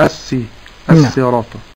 السي نعم.